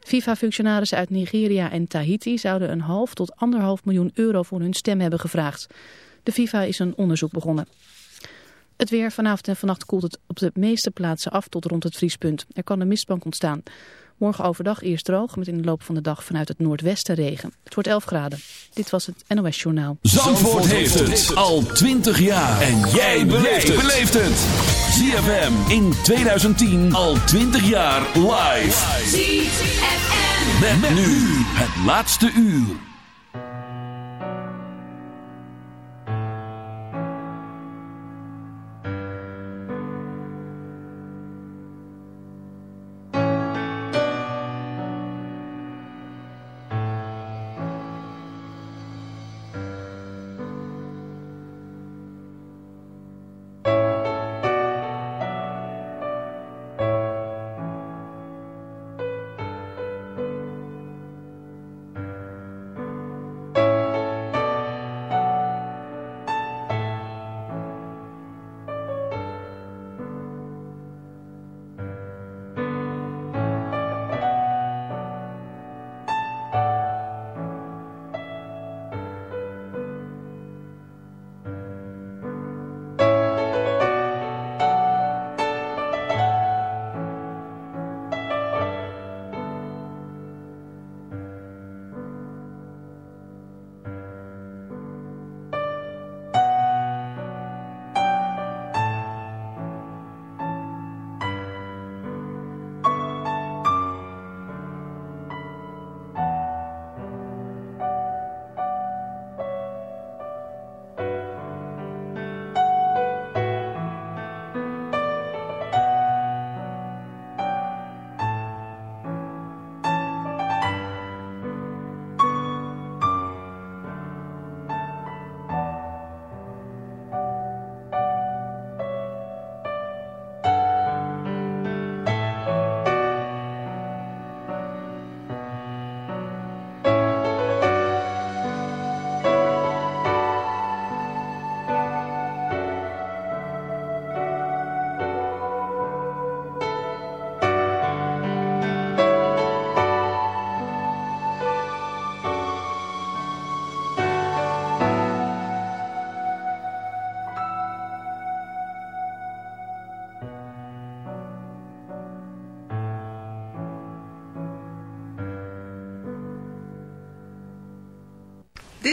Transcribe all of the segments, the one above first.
FIFA-functionarissen uit Nigeria en Tahiti zouden een half tot anderhalf miljoen euro voor hun stem hebben gevraagd. De FIFA is een onderzoek begonnen. Het weer vanavond en vannacht koelt het op de meeste plaatsen af tot rond het vriespunt. Er kan een mistbank ontstaan. Morgen overdag eerst droog, met in de loop van de dag vanuit het noordwesten regen. Het wordt 11 graden. Dit was het NOS Journaal. Zandvoort, heeft het al 20 jaar. En jij beleeft het. ZFM in 2010 al 20 jaar live. ZFM. Met, nu het laatste uur.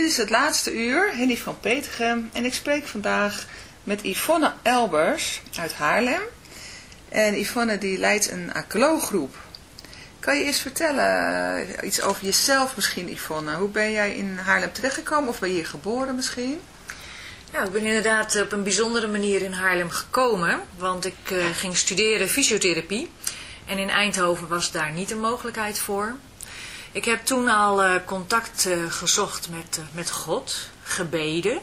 Is het laatste uur, Henny van Petegem en ik spreek vandaag met Yvonne Elbers uit Haarlem. En Yvonne die leidt een ACLO-groep. Kan je eens vertellen uh, iets over jezelf misschien Yvonne? Hoe ben jij in Haarlem terechtgekomen of ben je hier geboren misschien? Nou, ik ben inderdaad op een bijzondere manier in Haarlem gekomen, want ik uh, ging studeren fysiotherapie. En in Eindhoven was daar niet een mogelijkheid voor. Ik heb toen al uh, contact uh, gezocht met, uh, met God, gebeden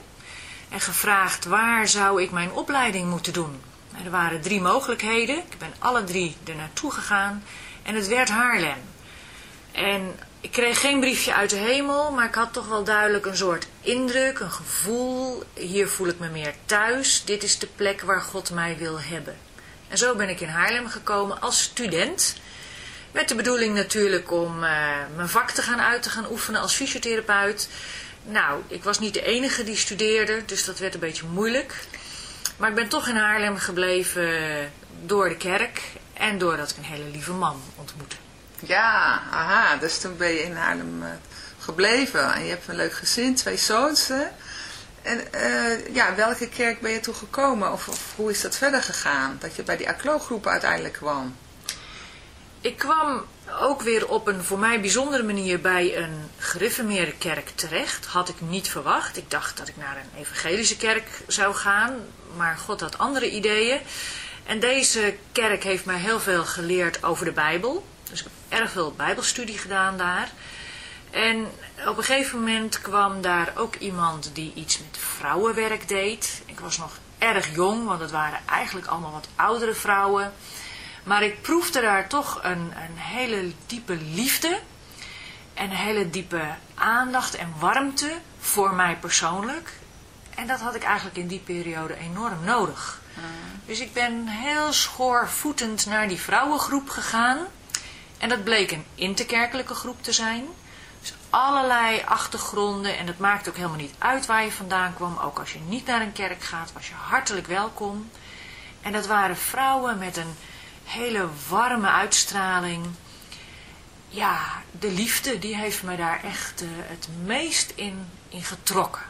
en gevraagd waar zou ik mijn opleiding moeten doen. En er waren drie mogelijkheden, ik ben alle drie er naartoe gegaan en het werd Haarlem. En ik kreeg geen briefje uit de hemel, maar ik had toch wel duidelijk een soort indruk, een gevoel. Hier voel ik me meer thuis, dit is de plek waar God mij wil hebben. En zo ben ik in Haarlem gekomen als student... Met de bedoeling natuurlijk om uh, mijn vak te gaan uit te gaan oefenen als fysiotherapeut. Nou, ik was niet de enige die studeerde, dus dat werd een beetje moeilijk. Maar ik ben toch in Haarlem gebleven door de kerk en doordat ik een hele lieve man ontmoette. Ja, aha, dus toen ben je in Haarlem uh, gebleven en je hebt een leuk gezin, twee zoons. En uh, ja, welke kerk ben je toen gekomen of, of, hoe is dat verder gegaan? Dat je bij die ACLO-groep uiteindelijk kwam? Ik kwam ook weer op een voor mij bijzondere manier bij een gereformeerde kerk terecht. Had ik niet verwacht. Ik dacht dat ik naar een evangelische kerk zou gaan, maar God had andere ideeën. En deze kerk heeft mij heel veel geleerd over de Bijbel. Dus ik heb erg veel bijbelstudie gedaan daar. En op een gegeven moment kwam daar ook iemand die iets met vrouwenwerk deed. Ik was nog erg jong, want het waren eigenlijk allemaal wat oudere vrouwen. Maar ik proefde daar toch een, een hele diepe liefde en een hele diepe aandacht en warmte voor mij persoonlijk. En dat had ik eigenlijk in die periode enorm nodig. Mm. Dus ik ben heel schoorvoetend naar die vrouwengroep gegaan. En dat bleek een interkerkelijke groep te zijn. Dus allerlei achtergronden en het maakt ook helemaal niet uit waar je vandaan kwam. Ook als je niet naar een kerk gaat, was je hartelijk welkom. En dat waren vrouwen met een hele warme uitstraling. Ja, de liefde, die heeft me daar echt uh, het meest in, in getrokken.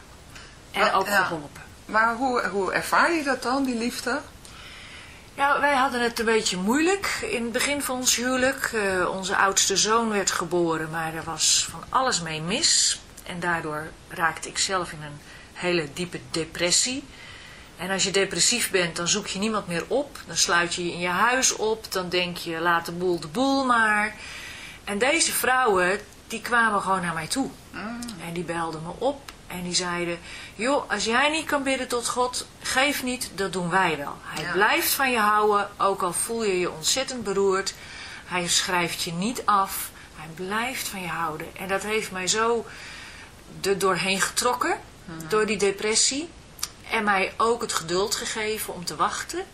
En Maar, ook ja. geholpen. Maar hoe, hoe ervaar je dat dan, die liefde? Ja, wij hadden het een beetje moeilijk in het begin van ons huwelijk. Eh, onze oudste zoon werd geboren, maar er was van alles mee mis. En daardoor raakte ik zelf in een hele diepe depressie. En als je depressief bent, dan zoek je niemand meer op. Dan sluit je je in je huis op. Dan denk je, laat de boel de boel maar. En deze vrouwen, die kwamen gewoon naar mij toe. En die belden me op. En die zeiden, joh, als jij niet kan bidden tot God, geef niet, dat doen wij wel. Hij Ja. blijft van je houden, ook al voel je je ontzettend beroerd. Hij schrijft je niet af. Hij blijft van je houden. En dat heeft mij zo er doorheen getrokken, door die depressie. En mij ook het geduld gegeven om te wachten.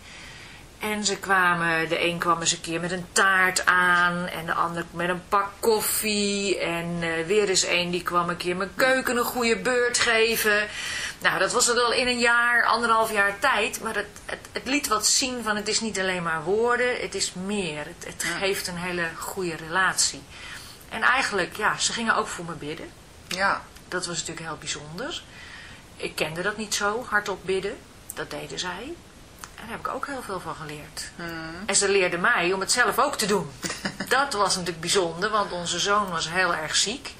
En ze kwamen, de een kwam eens een keer met een taart aan en de ander met een pak koffie. En eh, weer eens een die kwam een keer mijn keuken een goede beurt geven. Nou, dat was het al in een jaar, anderhalf jaar tijd. Maar het, het, het liet wat zien van het is niet alleen maar woorden, het is meer. Het, het geeft een hele goede relatie. En eigenlijk, ja, ze gingen ook voor me bidden. Ja, Dat was natuurlijk heel bijzonder. Ik kende dat niet zo, hardop bidden. Dat deden zij. En daar heb ik ook heel veel van geleerd. En ze leerden mij om het zelf ook te doen. dat was natuurlijk bijzonder, want onze zoon was heel erg ziek.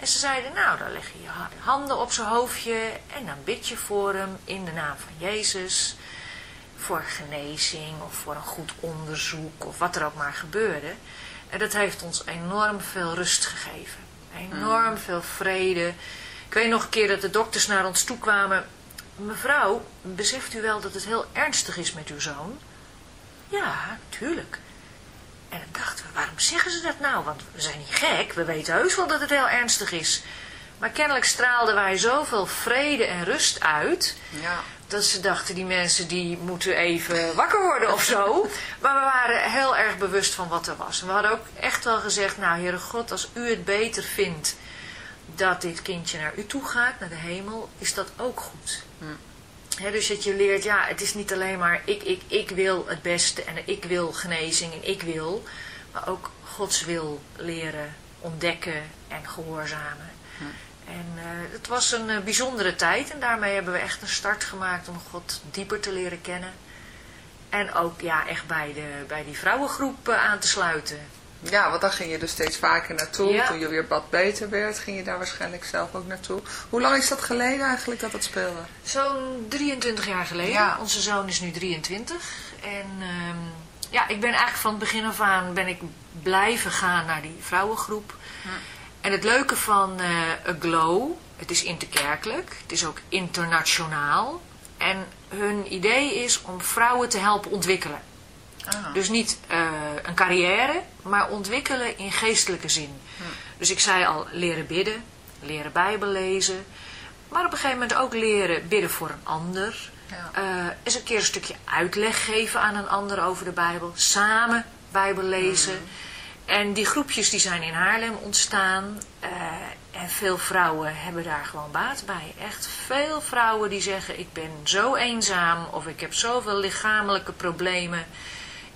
En ze zeiden, nou, dan leg je je ha- handen op zijn hoofdje en dan bid je voor hem in de naam van Jezus. Voor genezing of voor een goed onderzoek of wat er ook maar gebeurde. En dat heeft ons enorm veel rust gegeven. Enorm veel vrede. Ik weet nog een keer dat de dokters naar ons toe kwamen. Mevrouw, beseft u wel dat het heel ernstig is met uw zoon? Ja, tuurlijk. En dan dachten we, waarom zeggen ze dat nou? Want we zijn niet gek, we weten heus wel dat het heel ernstig is. Maar kennelijk straalden wij zoveel vrede en rust uit... ja. dat ze dachten, die mensen die moeten even wakker worden of zo. Maar we waren heel erg bewust van wat er was. En we hadden ook echt wel gezegd, nou Heere God, als u het beter vindt... dat dit kindje naar u toe gaat, naar de hemel, is dat ook goed. Dus dat je leert, ja, het is niet alleen maar ik, ik, ik wil het beste en ik wil genezing en ik wil, maar ook Gods wil leren ontdekken en gehoorzamen. En eh, het was een eh, bijzondere tijd en daarmee hebben we echt een start gemaakt om God dieper te leren kennen. En ook ja, echt bij, de, bij die vrouwengroep eh, aan te sluiten. Ja, want dan ging je dus steeds vaker naartoe. Ja. Toen je weer wat beter werd, ging je daar waarschijnlijk zelf ook naartoe. Hoe lang is dat geleden eigenlijk dat dat speelde? Zo'n 23 jaar geleden. Ja. Onze zoon is nu 23. En ehm, ja, ik ben eigenlijk van het begin af aan ben ik blijven gaan naar die vrouwengroep. En het leuke van eh Aglow, het is interkerkelijk, het is ook internationaal. En hun idee is om vrouwen te helpen ontwikkelen. Ah. Dus niet eh, een carrière, maar ontwikkelen in geestelijke zin. Dus ik zei al, leren bidden, leren bijbel lezen. Maar op een gegeven moment ook leren bidden voor een ander. Ja. Eh, eens een keer een stukje uitleg geven aan een ander over de Bijbel. Samen Bijbel lezen. En die groepjes die zijn in Haarlem ontstaan. eh, en veel vrouwen hebben daar gewoon baat bij. Echt veel vrouwen die zeggen ik ben zo eenzaam. Of ik heb zoveel lichamelijke problemen.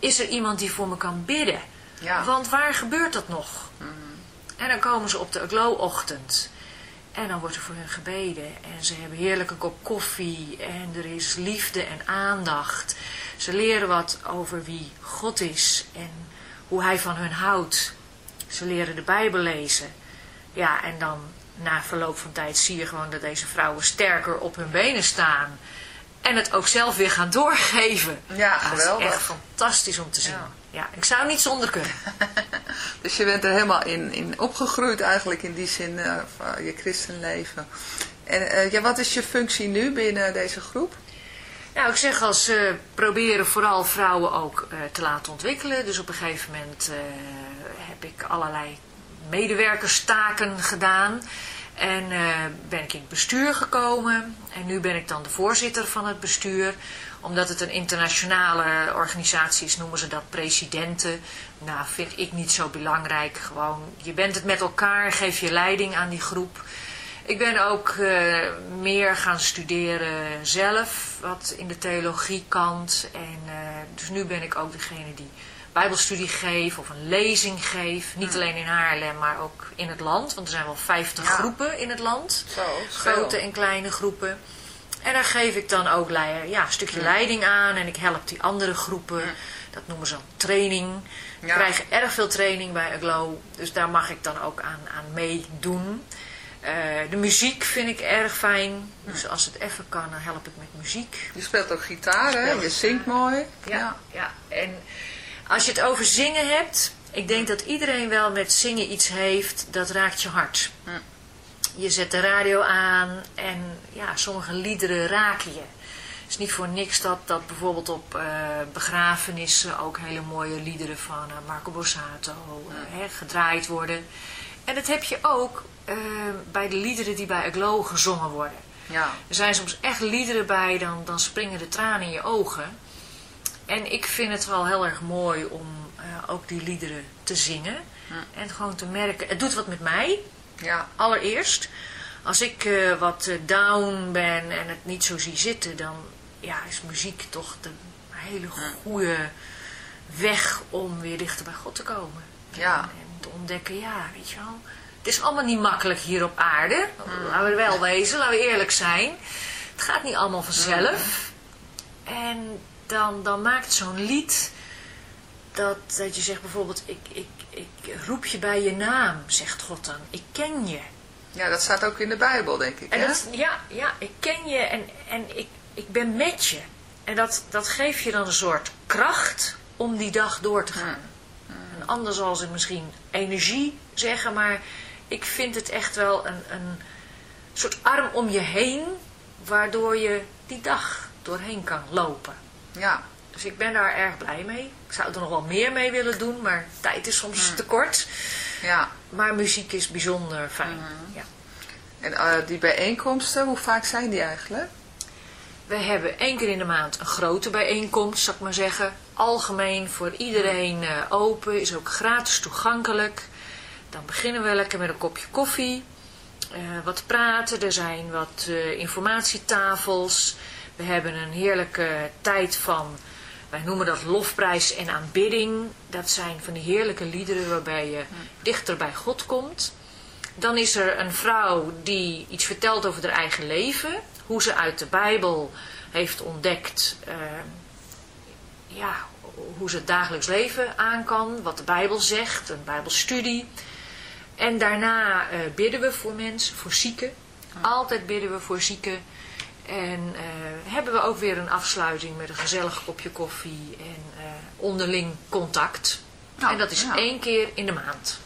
Is er iemand die voor me kan bidden? Ja. Want waar gebeurt dat nog? En dan komen ze op de Aglow-ochtend. En dan wordt er voor hun gebeden. En ze hebben heerlijke kop koffie. En er is liefde en aandacht. Ze leren wat over wie God is. En hoe hij van hun houdt. Ze leren de Bijbel lezen. Ja, en dan na verloop van tijd zie je gewoon dat deze vrouwen sterker op hun benen staan. En het ook zelf weer gaan doorgeven. Ja, Dat is geweldig. echt fantastisch om te zien. Ja. Ja, ik zou niet zonder kunnen. Dus je bent er helemaal in, in opgegroeid eigenlijk in die zin eh, van je christenleven. En eh, ja, wat is je functie nu binnen deze groep? Nou, ik zeg als ze proberen vooral vrouwen ook te laten ontwikkelen. Dus op een gegeven moment heb ik allerlei medewerkerstaken gedaan. En eh, ben ik in het bestuur gekomen. En nu ben ik dan de voorzitter van het bestuur. Omdat het een internationale organisatie is, noemen ze dat presidenten. Nou, vind ik niet zo belangrijk. Gewoon, je bent het met elkaar, geef je leiding aan die groep. Ik ben ook eh, meer gaan studeren zelf, wat in de theologiekant. En uh, dus nu ben ik ook degene die bijbelstudie geeft of een lezing geeft. Niet alleen in Haarlem, maar ook in het land. Want er zijn wel 50 Ja. groepen in het land. Zo, Grote en kleine groepen. En daar geef ik dan ook ja, een stukje leiding aan. En ik help die andere groepen. Dat noemen ze dan training. We Ja. krijgen erg veel training bij Aglow. Dus daar mag ik dan ook aan, aan meedoen. Eh, de muziek vind ik erg fijn. Dus als het even kan, dan help ik met muziek. Je speelt ook gitaar, hè? Je zingt mooi. Ja, ja. En als je het over zingen hebt, ik denk dat iedereen wel met zingen iets heeft, dat raakt je hart. Hm. Je zet de radio aan en ja, sommige liederen raken je. Het is niet voor niks dat, dat bijvoorbeeld op eh, begrafenissen ook hele mooie liederen van eh, Marco Borsato eh, hè, gedraaid worden. En dat heb je ook bij de liederen die bij Aglow gezongen worden. Ja. Er zijn soms echt liederen bij, dan, dan springen de tranen in je ogen. En ik vind het wel heel erg mooi om eh, ook die liederen te zingen. En gewoon te merken, het doet wat met mij, Ja. allereerst. Als ik eh, wat eh, down ben en het niet zo zie zitten, dan ja, is muziek toch de hele goede weg om weer dichter bij God te komen. Ja. En, en te ontdekken, ja, weet je wel. Het is allemaal niet makkelijk hier op aarde. Laten we wel wezen, laten we eerlijk zijn. Het gaat niet allemaal vanzelf. En dan, dan maakt zo'n lied dat, dat je zegt bijvoorbeeld, ik, ik, ik roep je bij je naam, zegt God dan. Ik ken je. Ja, dat staat ook in de Bijbel, denk ik. En hè? dat, ja, ja, ik ken je en, en ik, ik ben met je. En dat, dat geeft je dan een soort kracht om die dag door te gaan. Een ander zal ze misschien energie zeggen, maar ik vind het echt wel een, een soort arm om je heen, waardoor je die dag doorheen kan lopen. Ja. Dus ik ben daar erg blij mee. Ik zou er nog wel meer mee willen doen, maar tijd is soms te kort. Ja. Maar muziek is bijzonder fijn. Ja. En eh, die bijeenkomsten, hoe vaak zijn die eigenlijk? We hebben één keer in de maand een grote bijeenkomst, zal ik maar zeggen. Algemeen voor iedereen eh, open, is ook gratis toegankelijk. Dan beginnen we lekker met een kopje koffie. eh, wat praten, er zijn wat informatietafels. We hebben een heerlijke tijd van, wij noemen dat lofprijs en aanbidding. Dat zijn van die heerlijke liederen waarbij je dichter bij God komt. Dan is er een vrouw die iets vertelt over haar eigen leven. Hoe ze uit de Bijbel heeft ontdekt eh, ja, hoe ze het dagelijks leven aan kan. Wat de Bijbel zegt, een Bijbelstudie. En daarna eh, bidden we voor mensen, voor zieken. Altijd bidden we voor zieken. En eh, hebben we ook weer een afsluiting met een gezellig kopje koffie en eh, onderling contact. Nou, en dat is ja. één keer in de maand.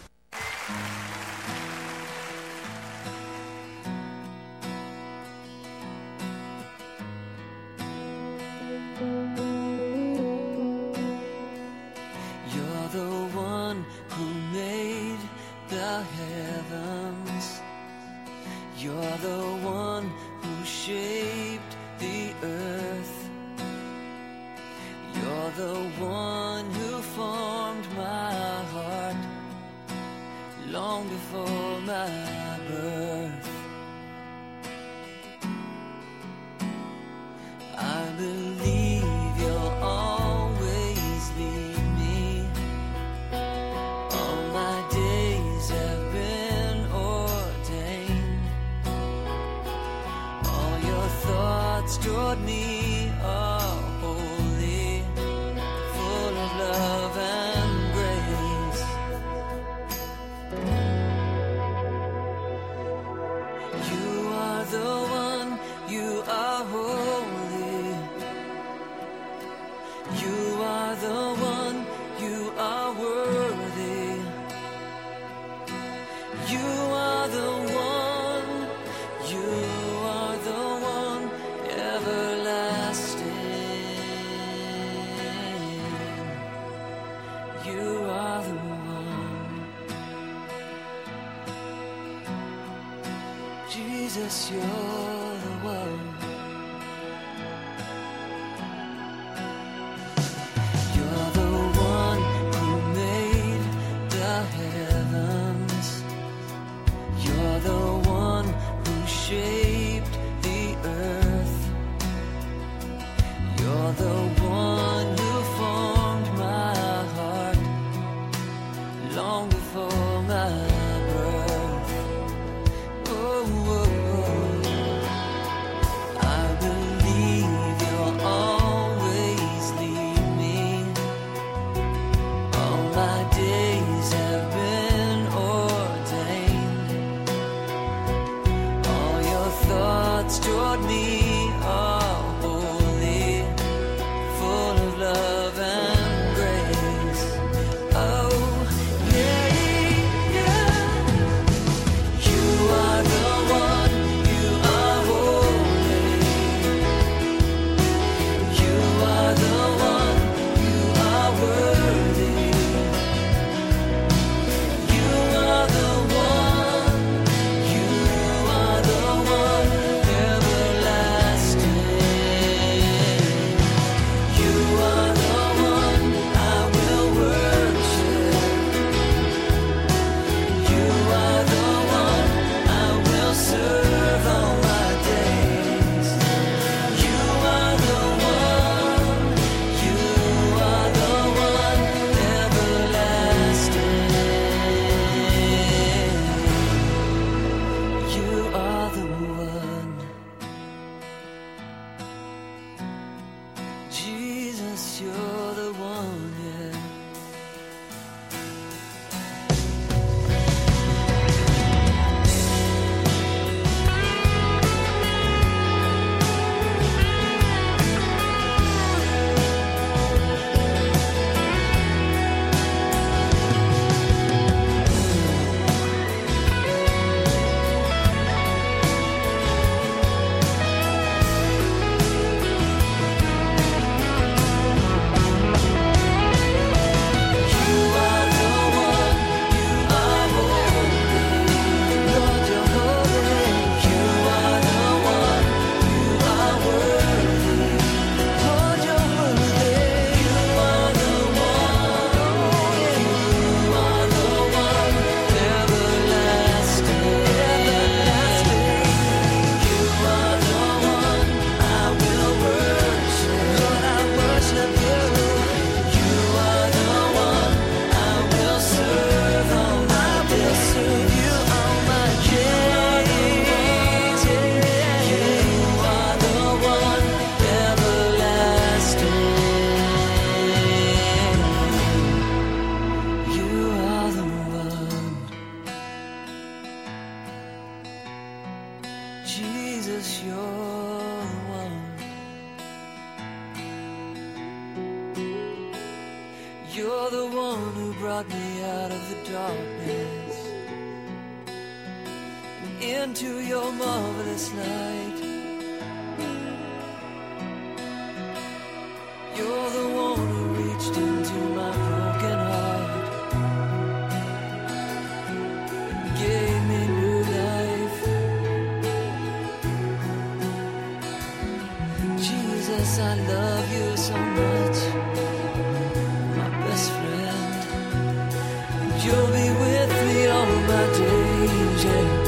you'll be with me all my days. Yeah.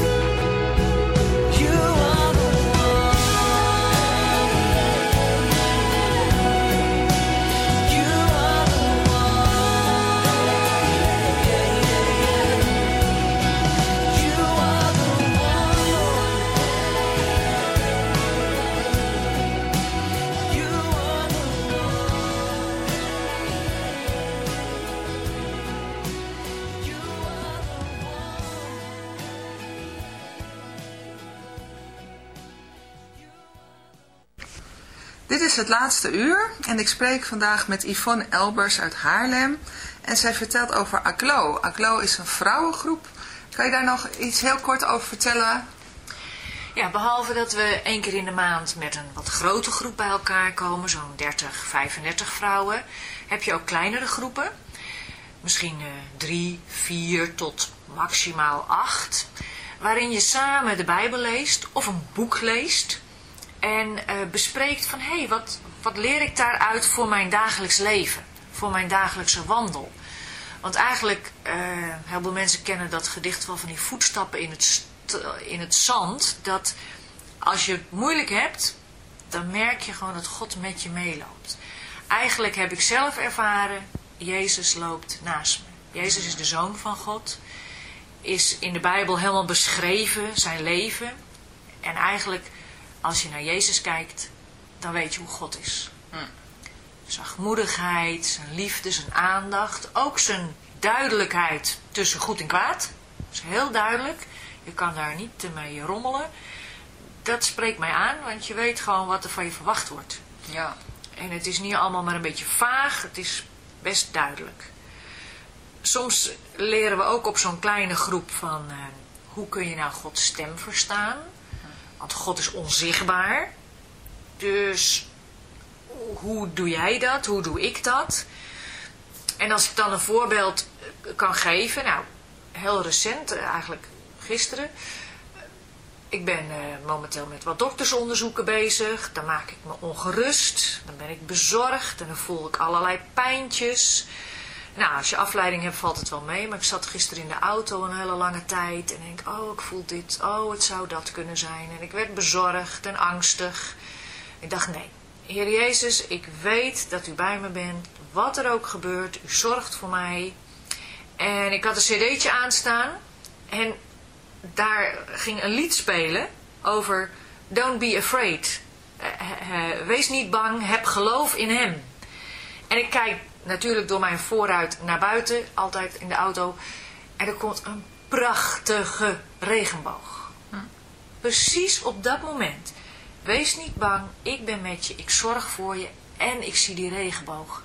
het laatste uur en ik spreek vandaag met Yvonne Elbers uit Haarlem. En zij vertelt over ACLO. ACLO is een vrouwengroep. Kan je daar nog iets heel kort over vertellen? Ja, behalve dat we één keer in de maand met een wat grote groep bij elkaar komen, zo'n 30, 35 vrouwen, heb je ook kleinere groepen. Misschien eh, drie, vier tot maximaal acht. Waarin je samen de Bijbel leest of een boek leest en eh, bespreekt van hé, hey, wat, wat leer ik daaruit voor mijn dagelijks leven, voor mijn dagelijkse wandel. Want eigenlijk, eh heel veel mensen kennen dat gedicht van die voetstappen in het, in het zand, dat als je het moeilijk hebt, dan merk je gewoon dat God met je meeloopt. Eigenlijk heb ik zelf ervaren, Jezus loopt naast me. Jezus is de Zoon van God, is in de Bijbel helemaal beschreven, zijn leven. En eigenlijk, als je naar Jezus kijkt, dan weet je hoe God is. Zachtmoedigheid, zijn liefde, zijn aandacht, ook zijn duidelijkheid tussen goed en kwaad. Dat is heel duidelijk. Je kan daar niet mee rommelen. Dat spreekt mij aan, want je weet gewoon wat er van je verwacht wordt. Ja. En het is niet allemaal maar een beetje vaag, het is best duidelijk. Soms leren we ook op zo'n kleine groep van eh, hoe kun je nou Gods stem verstaan. Want God is onzichtbaar. Dus hoe doe jij dat? Hoe doe ik dat? En als ik dan een voorbeeld eh, kan geven, nou, heel recent, eh, eigenlijk gisteren. Ik ben eh, momenteel met wat doktersonderzoeken bezig. Dan maak ik me ongerust. Dan ben ik bezorgd en dan voel ik allerlei pijntjes. Nou, als je afleiding hebt valt het wel mee. Maar ik zat gisteren in de auto een hele lange tijd. En denk, oh, ik voel dit. Oh, het zou dat kunnen zijn. En ik werd bezorgd en angstig. Ik dacht, nee. Heer Jezus, ik weet dat u bij me bent. Wat er ook gebeurt, u zorgt voor mij. En ik had een cd'tje aanstaan. En daar ging een lied spelen over Don't be afraid. Eh, eh, wees niet bang, heb geloof in hem. En ik kijk natuurlijk door mijn vooruit naar buiten, altijd in de auto. En er komt een prachtige regenboog. Precies op dat moment. Wees niet bang, ik ben met je, ik zorg voor je en ik zie die regenboog.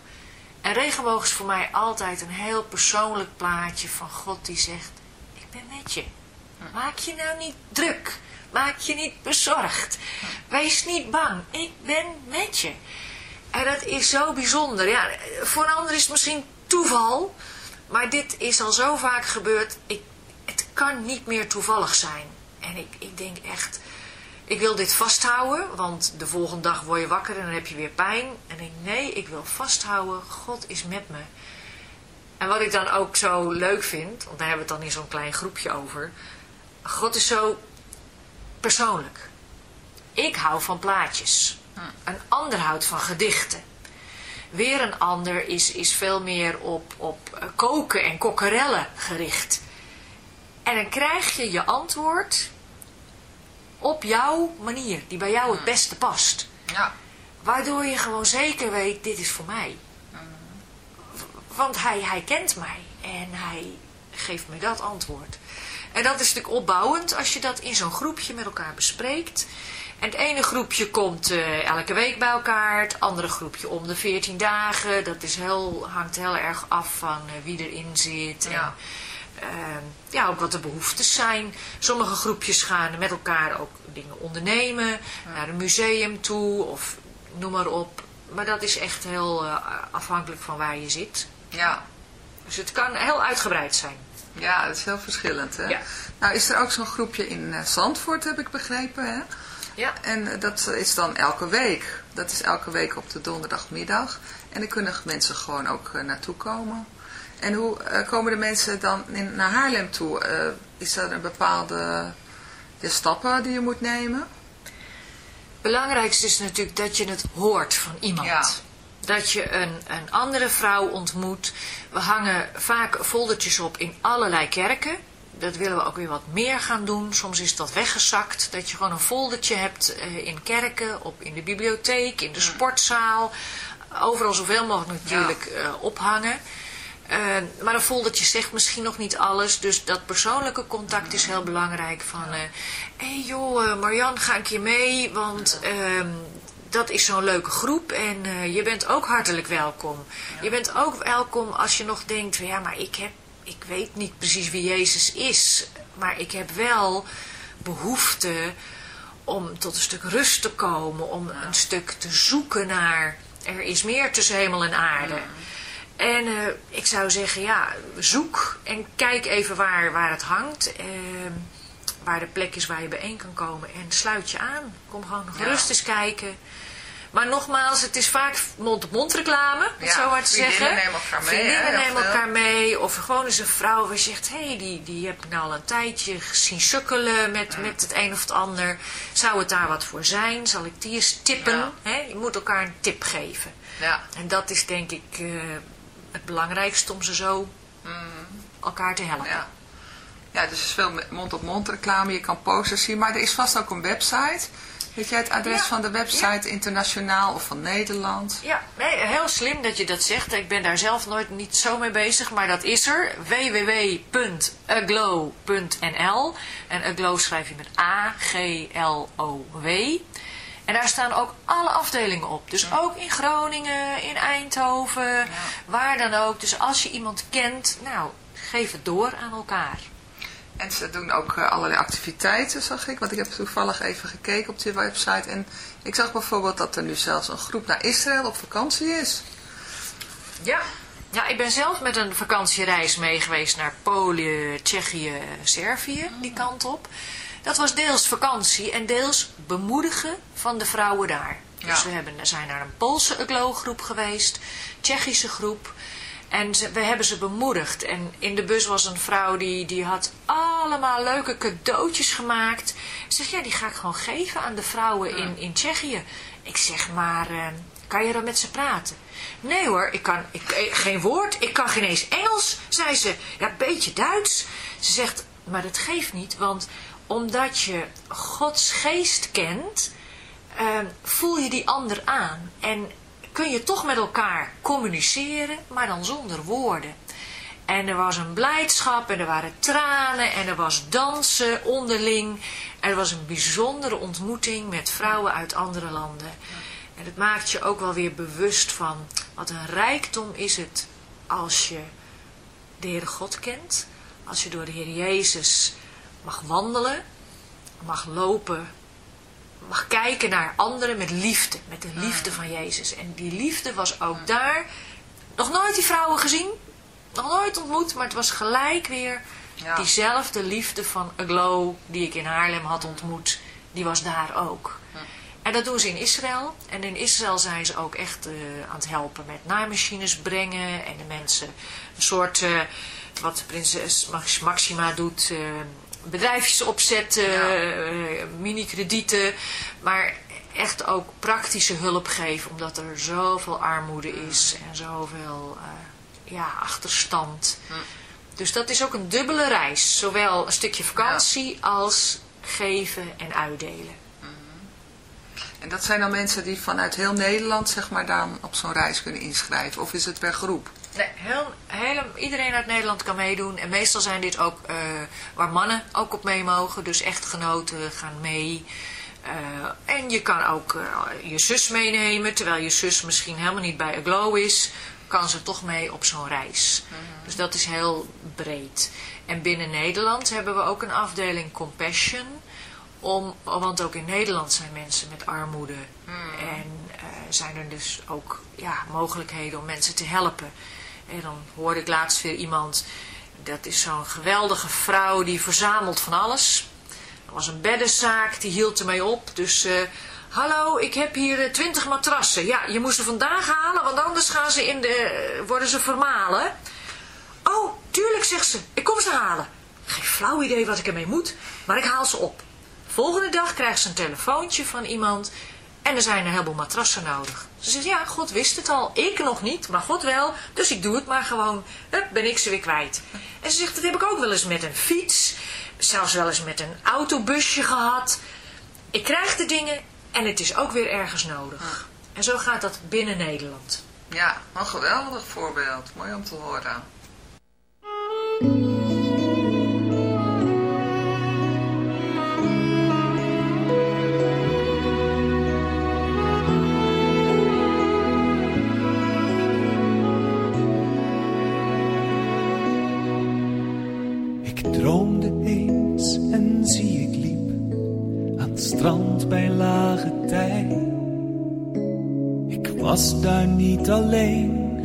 En regenboog is voor mij altijd een heel persoonlijk plaatje van God die zegt, ik ben met je. Maak je nou niet druk. Maak je niet bezorgd. Wees niet bang. Ik ben met je. En dat is zo bijzonder. Ja, voor een ander is het misschien toeval. Maar dit is al zo vaak gebeurd. Ik, het kan niet meer toevallig zijn. En ik, ik denk echt... Ik wil dit vasthouden. Want de volgende dag word je wakker en dan heb je weer pijn. En ik nee, ik wil vasthouden. God is met me. En wat ik dan ook zo leuk vind... Want daar hebben we het dan in zo'n klein groepje over... God is zo persoonlijk. Ik hou van plaatjes. Een ander houdt van gedichten. Weer een ander is, is veel meer op, op eh, koken en kokkerellen gericht. En dan krijg je je antwoord op jouw manier, die bij jou het beste past. Ja. Waardoor je gewoon zeker weet, dit is voor mij. Want hij, hij kent mij en hij geeft me dat antwoord. En dat is natuurlijk opbouwend als je dat in zo'n groepje met elkaar bespreekt. En het ene groepje komt eh, elke week bij elkaar, het andere groepje om de 14 dagen. Dat is heel, hangt heel erg af van eh, wie erin zit. Ja. En, eh, ja, ook wat de behoeftes zijn. Sommige groepjes gaan met elkaar ook dingen ondernemen, naar een museum toe of noem maar op. Maar dat is echt heel eh, afhankelijk van waar je zit. Ja. Dus het kan heel uitgebreid zijn. Ja, dat is heel verschillend. Hè? Ja. Nou is er ook zo'n groepje in Zandvoort, heb ik begrepen. Hè? Ja. En eh, dat is dan elke week. Dat is elke week op de donderdagmiddag. En dan kunnen mensen gewoon ook eh, naartoe komen. En hoe eh, komen de mensen dan in, naar Haarlem toe? Is er een bepaalde de stappen die je moet nemen? belangrijkste is natuurlijk dat je het hoort van iemand. Ja. Dat je een, een andere vrouw ontmoet. We hangen vaak foldertjes op in allerlei kerken. Dat willen we ook weer wat meer gaan doen. Soms is dat weggezakt. Dat je gewoon een foldertje hebt eh, in kerken, op, in de bibliotheek, in de sportzaal. Overal zoveel mogelijk natuurlijk eh, ophangen. Eh, maar een foldertje zegt misschien nog niet alles. Dus dat persoonlijke contact is heel belangrijk. Van, hé hey joh, Marian, ga een keer mee. Want ehm, dat is zo'n leuke groep. En je bent ook hartelijk welkom. Je bent ook welkom als je nog denkt. Ja, maar ik, heb, ik weet niet precies wie Jezus is. Maar ik heb wel behoefte om tot een stuk rust te komen. Om een stuk te zoeken naar... Er is meer tussen hemel en aarde. En eh, ik zou zeggen, ja, zoek en kijk even waar, waar het hangt. Ehm, waar de plek is waar je bijeen kan komen. En sluit je aan. Kom gewoon Ja. gerust eens kijken. Maar nogmaals, het is vaak mond-op-mond reclame, om het Ja, zo maar te vriendinnen zeggen. nemen elkaar mee, Vriendinnen hè, heel nemen elkaar mee. Of gewoon eens een vrouw waar je zegt, hé, hey, die, die heb ik nou al een tijdje gezien sukkelen met, met het een of het ander. Zou het daar wat voor zijn? Zal ik die eens tippen? Je moet elkaar een tip geven. Ja, En dat is denk ik eh, het belangrijkste om ze zo elkaar te helpen. Mm. ja. Ja, dus veel mond-op-mond reclame. Je kan posters zien. Maar er is vast ook een website. Weet jij het adres Ja. van de website internationaal of van Nederland? Ja, nee, heel slim dat je dat zegt. Ik ben daar zelf nooit niet zo mee bezig, maar dat is er. www.aglow.nl En aglow schrijf je met A-G-L-O-W. En daar staan ook alle afdelingen op. Dus ook in Groningen, in Eindhoven, waar dan ook. Dus als je iemand kent, nou, geef het door aan elkaar. En ze doen ook eh, allerlei activiteiten, zag ik. Want ik heb toevallig even gekeken op die website. En ik zag bijvoorbeeld dat er nu zelfs een groep naar Israël op vakantie is. Ja. Ja, ik ben zelf met een vakantiereis mee geweest naar Polen, Tsjechië, Servië, die kant op. Dat was deels vakantie en deels bemoedigen van de vrouwen daar. Ja. Dus we hebben, zijn naar een Poolse Aglo-groep geweest, Tsjechische groep. En ze- we hebben ze bemoedigd. En in de bus was een vrouw die, die had allemaal leuke cadeautjes gemaakt. Ik zeg, ja, die ga ik gewoon geven aan de vrouwen in, in Tsjechië. Ik zeg, maar eh, kan je dan met ze praten? Nee hoor, ik kan ik, eh, geen woord. Ik kan geen eens Engels, zei ze. Ja, een beetje Duits. Ze zegt, maar dat geeft niet, want omdat je Gods geest kent, eh, voel je die ander aan. En kun je toch met elkaar communiceren, maar dan zonder woorden. En er was een blijdschap en er waren tranen en er was dansen onderling. Er was een bijzondere ontmoeting met vrouwen uit andere landen. En het maakt je ook wel weer bewust van wat een rijkdom is het als je de Heere God kent. Als je door de Heer Jezus mag wandelen, mag lopen, mag kijken naar anderen met liefde. Met de liefde van Jezus. En die liefde was ook daar. Nog nooit die vrouwen gezien. Nog nooit ontmoet. Maar het was gelijk weer Ja. diezelfde liefde van Aglow die ik in Haarlem had ontmoet. Die was daar ook. En dat doen ze in Israël. En in Israël zijn ze ook echt eh, aan het helpen met naaimachines brengen. En de mensen een soort, eh, wat prinses Max- Maxima doet, eh, bedrijfjes opzetten, eh, mini-kredieten. Maar echt ook praktische hulp geven. Omdat er zoveel armoede is en zoveel eh, ja, achterstand. Dus dat is ook een dubbele reis. Zowel een stukje vakantie als geven en uitdelen. En dat zijn dan mensen die vanuit heel Nederland zeg maar dan op zo'n reis kunnen inschrijven. Of is het per groep? Nee, heel, heel, iedereen uit Nederland kan meedoen. En meestal zijn dit ook eh, waar mannen ook op mee mogen. Dus echtgenoten gaan mee. Eh, en je kan ook eh, je zus meenemen. Terwijl je zus misschien helemaal niet bij Aglow is. Kan ze toch mee op zo'n reis. Dus dat is heel breed. En binnen Nederland hebben we ook een afdeling Compassion. Om, want ook in Nederland zijn mensen met armoede. En eh, zijn er dus ook ja, mogelijkheden om mensen te helpen. En dan hoorde ik laatst weer iemand, dat is zo'n geweldige vrouw die verzamelt van alles. Er was een beddenzaak, die hield ermee op. Dus, eh, hallo, ik heb hier twintig matrassen. Ja, je moest ze vandaag halen, want anders gaan ze in de, eh, worden ze vermalen. Oh, tuurlijk, zegt ze. Ik kom ze halen. Geen flauw idee wat ik ermee moet, maar ik haal ze op. Volgende dag krijgt ze een telefoontje van iemand en er zijn een heleboel matrassen nodig. Ze zegt, ja, God wist het al. Ik nog niet, maar God wel. Dus ik doe het maar gewoon. Hup, ben ik ze weer kwijt. En ze zegt, dat heb ik ook wel eens met een fiets. Zelfs wel eens met een autobusje gehad. Ik krijg de dingen en het is ook weer ergens nodig. En zo gaat dat binnen Nederland. Ja, een geweldig voorbeeld. Mooi om te horen. Strand bij lage tij. Ik was daar niet alleen,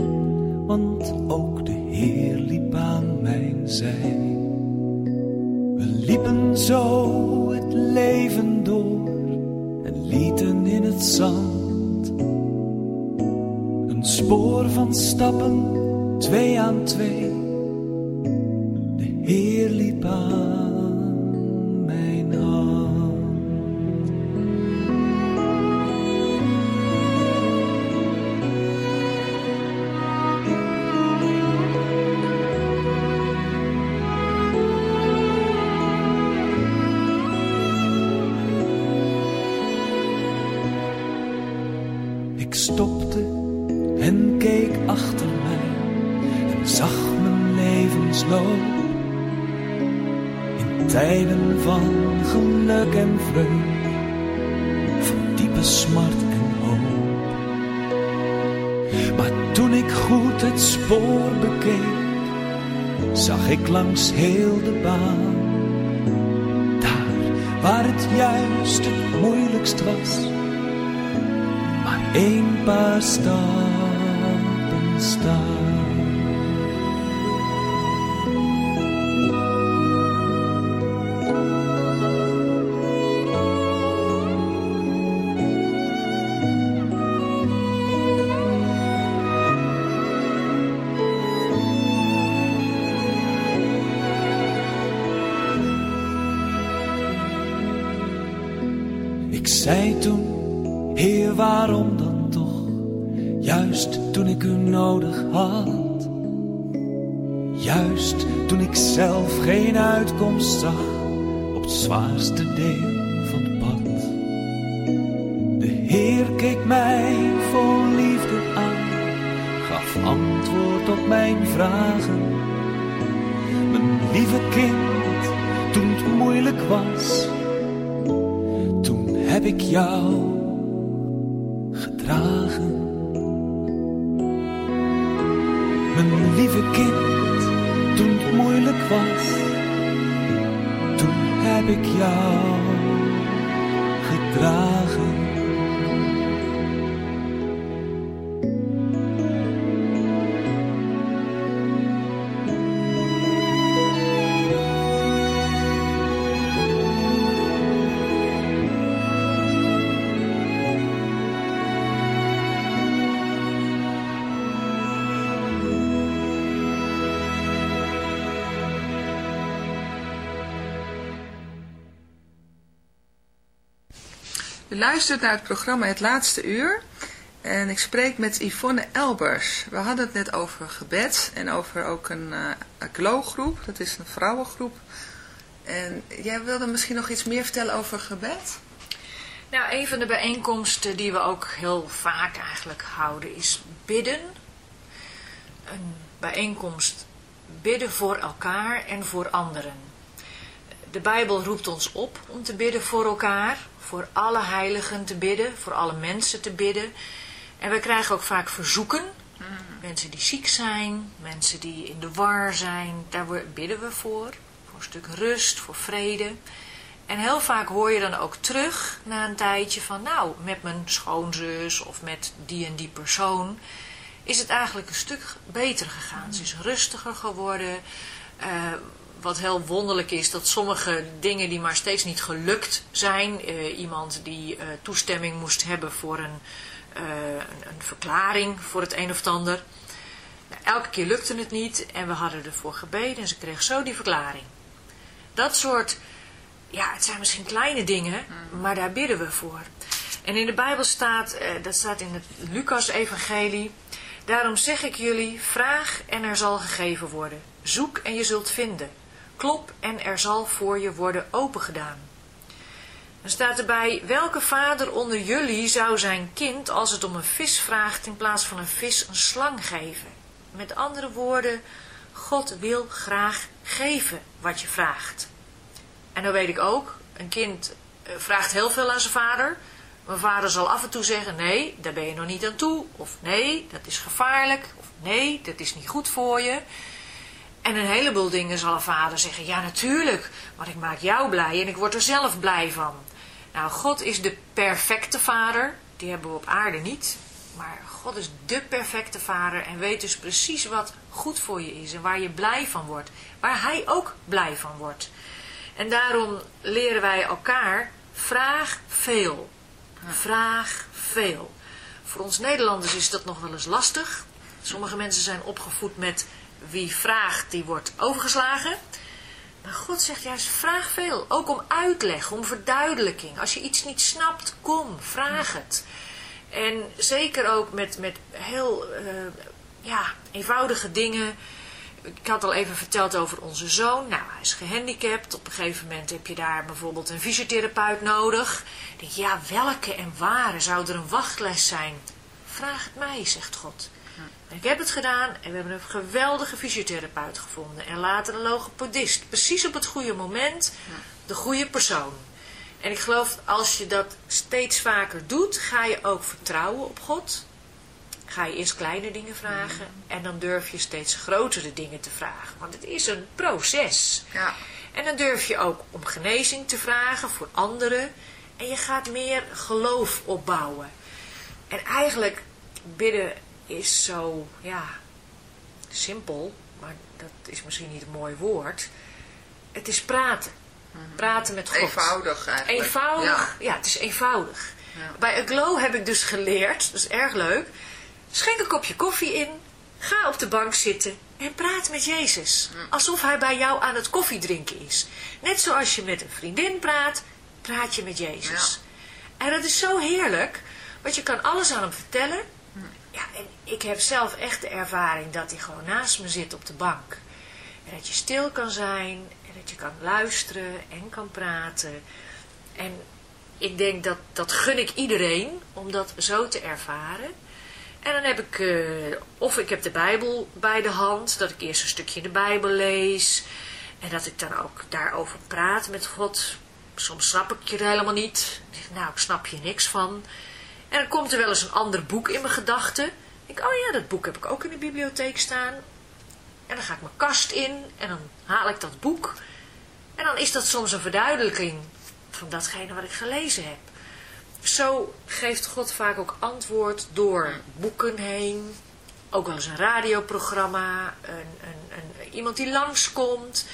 want ook de Heer liep aan mijn zij. We liepen zo het leven door en lieten in het zand een spoor van stappen, twee aan twee. Heel de baan. Daar waar het juist het moeilijkst was maar één paar stappen ik jou gedragen. Mijn lieve kind, toen het moeilijk was, toen heb ik jou gedragen. Luistert naar het programma Het Laatste Uur. En ik spreek met Yvonne Elbers. We hadden het net over gebed en over ook een uh, glow-groep. Dat is een vrouwengroep. En jij wilde misschien nog iets meer vertellen over gebed? Nou, een van de bijeenkomsten die we ook heel vaak eigenlijk houden is bidden. Een bijeenkomst bidden voor elkaar en voor anderen. De Bijbel roept ons op om te bidden voor elkaar, voor alle heiligen te bidden, voor alle mensen te bidden. En we krijgen ook vaak verzoeken. Mensen die ziek zijn, mensen die in de war zijn, daar bidden we voor. Voor een stuk rust, voor vrede. En heel vaak hoor je dan ook terug na een tijdje van, nou, met mijn schoonzus of met die en die persoon is het eigenlijk een stuk beter gegaan. Ze is rustiger geworden. Uh, wat heel wonderlijk is, dat sommige dingen die maar steeds niet gelukt zijn, uh, iemand die uh, toestemming moest hebben voor een, een, een, verklaring voor het een of het ander. Nou, elke keer lukte het niet en we hadden ervoor gebeden en ze kreeg zo die verklaring. Dat soort ja, het zijn misschien kleine dingen, maar daar bidden we voor. En in de Bijbel staat, eh, dat staat in het Lucas-evangelie, daarom zeg ik jullie, vraag en er zal gegeven worden. Zoek en je zult vinden. Klop en er zal voor je worden opengedaan. Dan staat erbij, welke vader onder jullie zou zijn kind, als het om een vis vraagt, in plaats van een vis een slang geven? Met andere woorden, God wil graag geven wat je vraagt. En dan weet ik ook, een kind vraagt heel veel aan zijn vader. Mijn vader zal af en toe zeggen, nee, daar ben je nog niet aan toe. Of nee, dat is gevaarlijk. Of nee, dat is niet goed voor je. En een heleboel dingen zal een vader zeggen, ja natuurlijk, want ik maak jou blij en ik word er zelf blij van. Nou, God is de perfecte vader, die hebben we op aarde niet. Maar God is de perfecte vader en weet dus precies wat goed voor je is en waar je blij van wordt. Waar hij ook blij van wordt. En daarom leren wij elkaar, vraag veel. Vraag veel. Voor ons Nederlanders is dat nog wel eens lastig. Sommige mensen zijn opgevoed met wie vraagt, die wordt overgeslagen. Maar God zegt juist, vraag veel. Ook om uitleg, om verduidelijking. Als je iets niet snapt, kom, vraag het. En zeker ook met, met heel eh, ja, eenvoudige dingen. Ik had al even verteld over onze zoon. Nou, hij is gehandicapt. Op een gegeven moment heb je daar bijvoorbeeld een fysiotherapeut nodig. Ik denk, ja, welke en waar zou er een wachtlijst zijn? Vraag het mij, zegt God. Ik heb het gedaan en we hebben een geweldige fysiotherapeut gevonden. En later een logopedist. Precies op het goede moment, de goede persoon. En ik geloof, als je dat steeds vaker doet, ga je ook vertrouwen op God. Ga je eerst kleine dingen vragen en dan durf je steeds grotere dingen te vragen. Want het is een proces. Ja. En dan durf je ook om genezing te vragen voor anderen. En je gaat meer geloof opbouwen. En eigenlijk, bidden is zo, ja, simpel. Maar dat is misschien niet een mooi woord. Het is praten. Praten met God. Eenvoudig eigenlijk. Eenvoudig, Ja. ja, het is eenvoudig. Ja. Bij Aglow heb ik dus geleerd, dat is erg leuk. Schenk een kopje koffie in, ga op de bank zitten en praat met Jezus. Alsof hij bij jou aan het koffiedrinken is. Net zoals je met een vriendin praat, praat je met Jezus. En dat is zo heerlijk, want je kan alles aan hem vertellen. Ja, en ik heb zelf echt de ervaring dat hij gewoon naast me zit op de bank. En dat je stil kan zijn en dat je kan luisteren en kan praten. En ik denk dat dat gun ik iedereen om dat zo te ervaren. En dan heb ik, eh, of ik heb de Bijbel bij de hand, dat ik eerst een stukje de Bijbel lees. En dat ik dan ook daarover praat met God. Soms snap ik er helemaal niet. Nou, ik snap je niks van. En dan komt er wel eens een ander boek in mijn gedachten. Oh ja, dat boek heb ik ook in de bibliotheek staan. En dan ga ik mijn kast in en dan haal ik dat boek. En dan is dat soms een verduidelijking van datgene wat ik gelezen heb. Zo geeft God vaak ook antwoord door boeken heen. Ook wel eens een radioprogramma. Een, een, een, iemand die langskomt.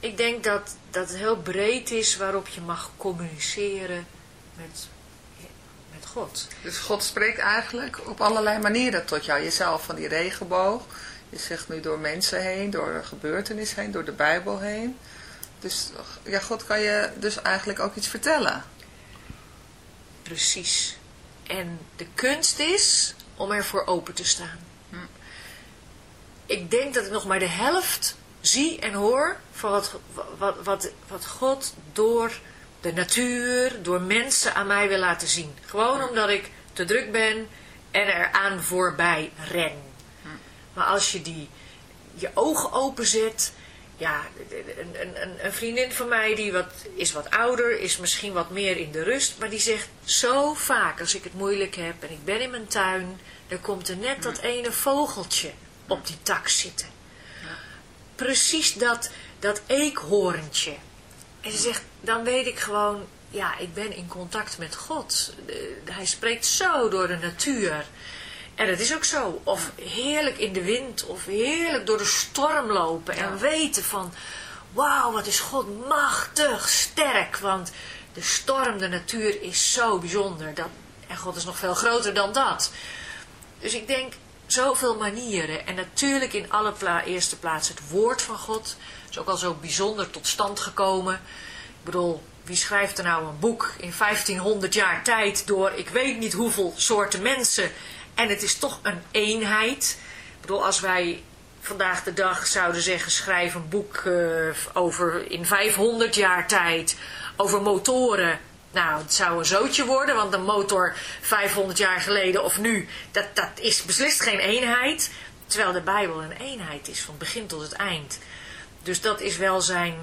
Ik denk dat, dat het heel breed is waarop je mag communiceren met God. Dus God spreekt eigenlijk op allerlei manieren tot jou. Jezelf van die regenboog. Je zegt nu door mensen heen, door een gebeurtenis heen, door de Bijbel heen. Dus ja, God kan je dus eigenlijk ook iets vertellen. Precies. En de kunst is om ervoor open te staan. Ik denk dat ik nog maar de helft zie en hoor van wat, wat, wat, wat God door de natuur, door mensen aan mij wil laten zien. Gewoon omdat ik te druk ben en eraan voorbij ren. Maar als je die, je ogen openzet... Ja, een, een, een- een vriendin van mij die wat, is wat ouder, is misschien wat meer in de rust. Maar die zegt zo vaak als ik het moeilijk heb en ik ben in mijn tuin... dan komt er net dat ene vogeltje op die tak zitten. Precies dat, dat eekhoorntje. En ze zegt, dan weet ik gewoon, ja, ik ben in contact met God. Eh, Hij spreekt zo door de natuur. En dat is ook zo. Of heerlijk in de wind, of heerlijk door de storm lopen. En weten van, wauw, wat is God machtig, sterk. Want de storm, de natuur is zo bijzonder. Dat, en God is nog veel groter dan dat. Dus ik denk, zoveel manieren. En natuurlijk in alle pla eerste plaats het woord van God. Is ook al zo bijzonder tot stand gekomen. Ik bedoel, wie schrijft er nou een boek in 1500 jaar tijd door ik weet niet hoeveel soorten mensen. En het is toch een eenheid. Ik bedoel, als wij vandaag de dag zouden zeggen schrijf een boek eh, over in 500 jaar tijd over motoren. Nou, het zou een zootje worden, want een motor 500 jaar geleden of nu, dat, dat is beslist geen eenheid. Terwijl de Bijbel een eenheid is, van begin tot het eind. Dus dat is wel zijn,